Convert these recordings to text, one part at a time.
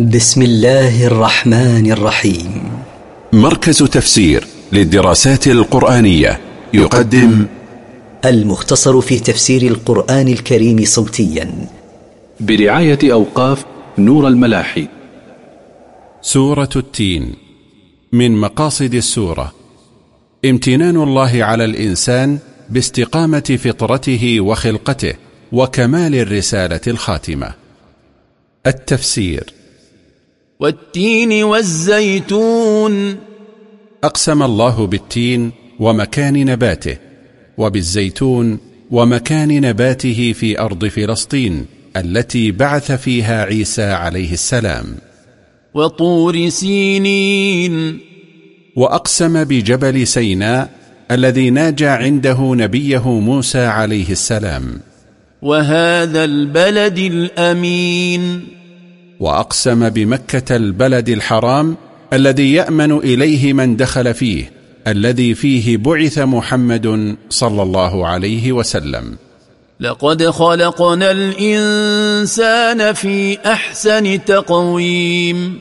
بسم الله الرحمن الرحيم. مركز تفسير للدراسات القرآنية يقدم المختصر في تفسير القرآن الكريم صوتيا. برعاية أوقاف نور الملاحي. سورة التين من مقاصد السورة. امتنان الله على الإنسان باستقامة فطرته وخلقته وكمال الرسالة الخاتمة. التفسير. والتين والزيتون. أقسم الله بالتين ومكان نباته وبالزيتون ومكان نباته في أرض فلسطين التي بعث فيها عيسى عليه السلام. وطور سينين. وأقسم بجبل سيناء الذي ناجى عنده نبيه موسى عليه السلام. وهذا البلد الأمين. وأقسم بمكة البلد الحرام الذي يأمن إليه من دخل فيه الذي فيه بعث محمد صلى الله عليه وسلم. لقد خلقنا الإنسان في أحسن تقويم.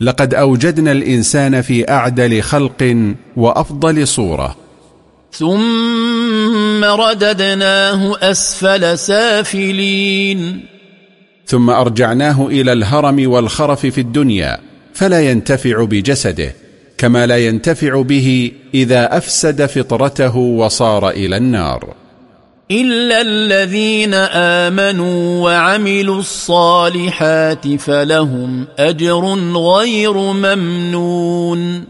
لقد أوجدنا الإنسان في أعدل خلق وأفضل صورة. ثم رددناه أسفل سافلين. ثم أرجعناه إلى الهرم والخرف في الدنيا فلا ينتفع بجسده كما لا ينتفع به إذا أفسد فطرته وصار إلى النار. إلا الذين آمنوا وعملوا الصالحات فلهم أجر غير ممنون.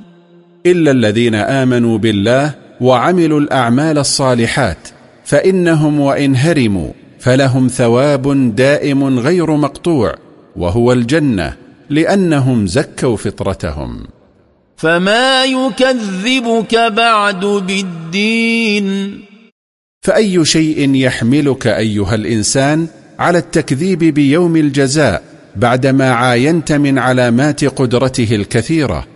إلا الذين آمنوا بالله وعملوا الأعمال الصالحات فإنهم وإن هرموا فلهم ثواب دائم غير مقطوع وهو الجنة لأنهم زكوا فطرتهم. فما يكذبك بعد بالدين؟ فأي شيء يحملك أيها الإنسان على التكذيب بيوم الجزاء بعدما عاينت من علامات قدرته الكثيرة؟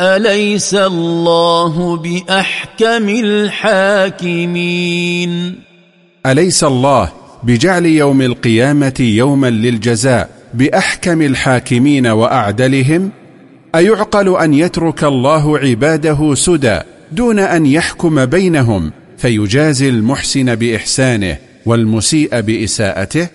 أليس الله بأحكم الحاكمين؟ أليس الله بجعل يوم القيامة يوما للجزاء بأحكم الحاكمين وأعدلهم أيعقل أن يترك الله عباده سدى دون أن يحكم بينهم فيجازي المحسن بإحسانه والمسيء بإساءته؟